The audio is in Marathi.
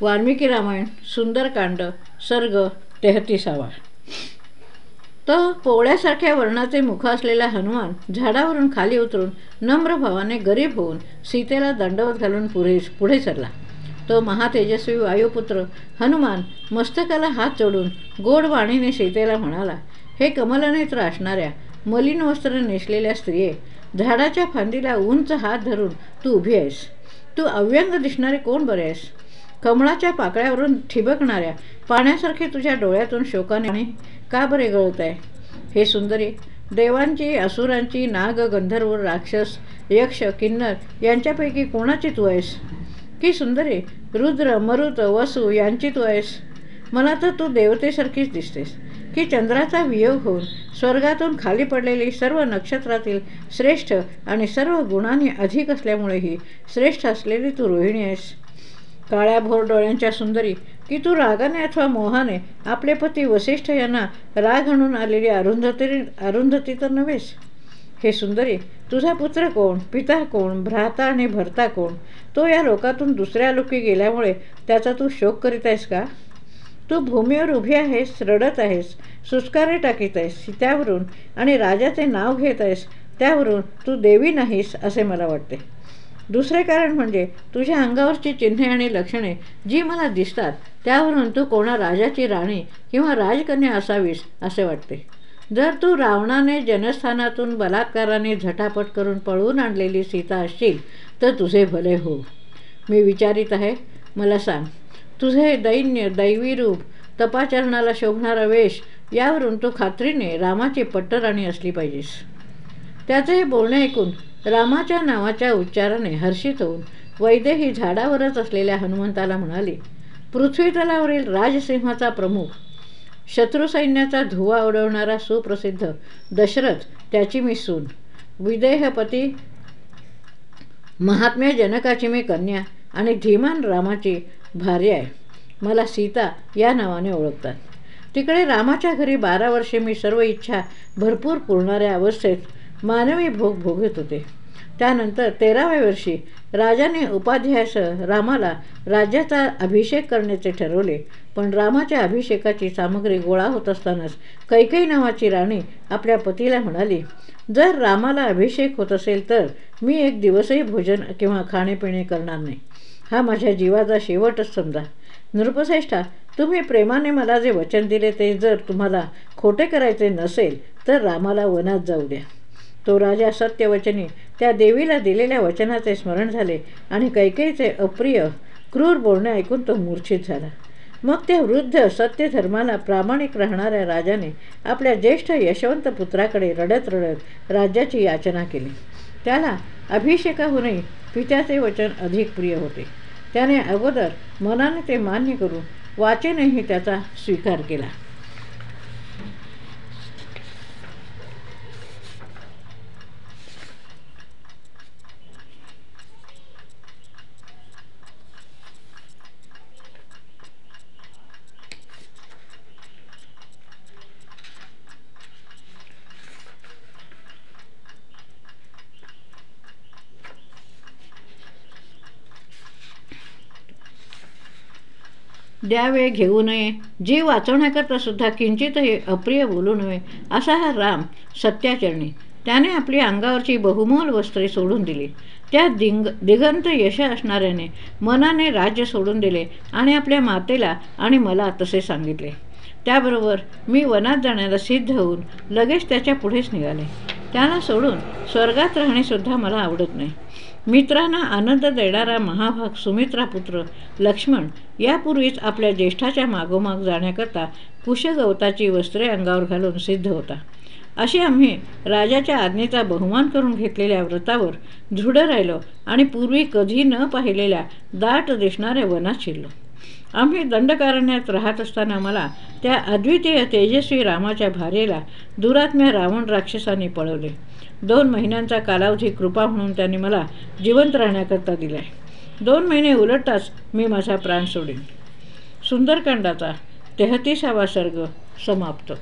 वाल्मिकी रामायण सुंदरकांड सर्ग तेहतीसावा. तर पोवळ्यासारख्या वर्णाचे मुख असलेला हनुमान झाडावरून खाली उतरून नम्र भावाने गरीब होऊन सीतेला दंडवत घालून पुढे पुढे सरला. तो महातेजस्वी वायुपुत्र हनुमान मस्तकाला हात जोडून गोड वाणीने सीतेला म्हणाला हे कमलनेत्र असणाऱ्या मलिन वस्त्र नेसलेल्या स्त्रिये झाडाच्या फांदीला उंच हात धरून तू उभी आहेस. तू अव्यंग दिसणारे कोण बरे आहेस? कमळाच्या पाकळ्यावरून ठिबकणाऱ्या पाण्यासारखे तुझ्या डोळ्यातून शोकाने का बरे गळत आहे हे सुंदरी देवांची असुरांची नाग गंधर्व राक्षस यक्ष किन्नर यांच्यापैकी कोणाची तू आहेस? की सुंदरी रुद्र मरुत वसू यांची तू आहेस? मला तर तू देवतेसारखीच दिसतेस. की चंद्राचा वियोग होऊन स्वर्गातून खाली पडलेली सर्व नक्षत्रातील श्रेष्ठ आणि सर्व गुणांनी अधिक असल्यामुळेही श्रेष्ठ असलेली तू रोहिणी आहेस. काळ्या भोर डोळ्यांच्या सुंदरी की तू रागाने अथवा मोहाने आपले पती वसिष्ठ यांना राग आणून आलेली अरुंधती अरुंधती तर नव्हेस? हे सुंदरी तुझा पुत्र कोण? पिता कोण? भ्राता आणि भरता कोण? तो या लोकातून दुसऱ्या लोकी गेल्यामुळे त्याचा तू शोक करीत आहेस का? तू भूमीवर उभी आहेस रडत आहेस सुस्कारे टाकीत आहेस त्यावरून आणि राजाचे नाव घेत आहेस त्यावरून तू देवी नाहीस असे मला वाटते. दुसरे कारण म्हणजे तुझ्या अंगावरची चिन्हे आणि लक्षणे जी मला दिसतात त्यावरून तू कोणा राजाची राणी किंवा राजकन्या असावीस असे वाटते. जर तू रावणाने जनस्थानातून बलात्काराने झटापट करून पळवून आणलेली सीता असशील तर तुझे भले हो. मी विचारित आहे मला सांग तुझे दैन्य दैवी रूप तपाचरणाला शोभणारा वेश यावरून तू खात्रीने रामाची पट्टराणी असली पाहिजेस. त्याचे बोलणे ऐकून रामाच्या नावाच्या उच्चाराने हर्षित होऊन वैदेही झाडावरच असलेल्या हनुमंताला म्हणाली पृथ्वीतलावरील राजसिंहाचा प्रमुख शत्रुसैन्याचा धुवा उडवणारा सुप्रसिद्ध दशरथ त्याची मी सून. विदेहपती महात्म्य जनकाची मी कन्या आणि धीमान रामाची भार्या आहे. मला सीता या नावाने ओळखतात. तिकडे रामाच्या घरी बारा वर्षे मी सर्व इच्छा भरपूर पुरणाऱ्या अवस्थेत मानवी भोग भोगत होते. त्यानंतर तेराव्या वर्षी राजाने उपाध्यायासह रामाला राज्याचा अभिषेक करण्याचे ठरवले. पण रामाच्या अभिषेकाची सामग्री गोळा होत असतानाच कैकई नावाची राणी आपल्या पतीला म्हणाली जर रामाला अभिषेक होत असेल तर मी एक दिवसही भोजन किंवा खाणेपिणे करणार नाही. हा माझ्या जीवाचा शेवटच समजा. नृपश्रेष्ठा तुम्ही प्रेमाने मला जे वचन दिले ते जर तुम्हाला खोटे करायचे नसेल तर रामाला वनात जाऊ द्या. तो राजा सत्यवचनी त्या देवीला दिलेल्या वचनाचे स्मरण झाले आणि कैकेयीचे अप्रिय क्रूर बोलणे ऐकून तो मूर्छित झाला. मग त्या वृद्ध सत्यधर्माला प्रामाणिक राहणाऱ्या राजाने आपल्या ज्येष्ठ यशवंत पुत्राकडे रडत रडत राज्याची याचना केली. त्याला अभिषेकाहूनही पित्याचे वचन अधिक प्रिय होते. त्याने अगोदर मनाने ते मान्य करून वाचेनेही त्याचा स्वीकार केला. द्यावे घेऊ नये. जीव वाचवण्याकरता सुद्धा किंचितही अप्रिय बोलू नये असा हा राम सत्याचरणी. त्याने आपली अंगावरची बहुमोल वस्त्रे सोडून दिली. त्या दिंग दिगंत यश असणाऱ्याने मनाने राज्य सोडून दिले आणि आपल्या मातेला आणि मला तसे सांगितले. त्याबरोबर मी वनात जाण्याला सिद्ध होऊन लगेच त्याच्या पुढेच निघाले. त्याला सोडून स्वर्गात राहणेसुद्धा मला आवडत नाही. मित्रांना आनंद देणारा महाभाग सुमित्रा पुत्र लक्ष्मण यापूर्वीच आपल्या ज्येष्ठाच्या मागोमाग जाण्याकरता कुशगवताची वस्त्रे अंगावर घालून सिद्ध होता. अशी आम्ही राजाच्या आज्ञेचा बहुमान करून घेतलेल्या व्रतावर दृढ राहिलो आणि पूर्वी कधी न पाहिलेल्या दाट दिसणाऱ्या वनात शिरलो. आम्ही दंडकारण्यात राहत असताना मला त्या अद्वितीय तेजस्वी रामाच्या भारेला दुरात्म्या रावण राक्षसांनी पळवले. दोन महिन्यांचा कालावधी कृपा म्हणून त्यांनी मला जिवंत राहण्याकरता दिला आहे दोन महिने उलटताच मी माझा प्राण सोडीन. सुंदरकांडाचा तेहतीसावा सर्ग समाप्त.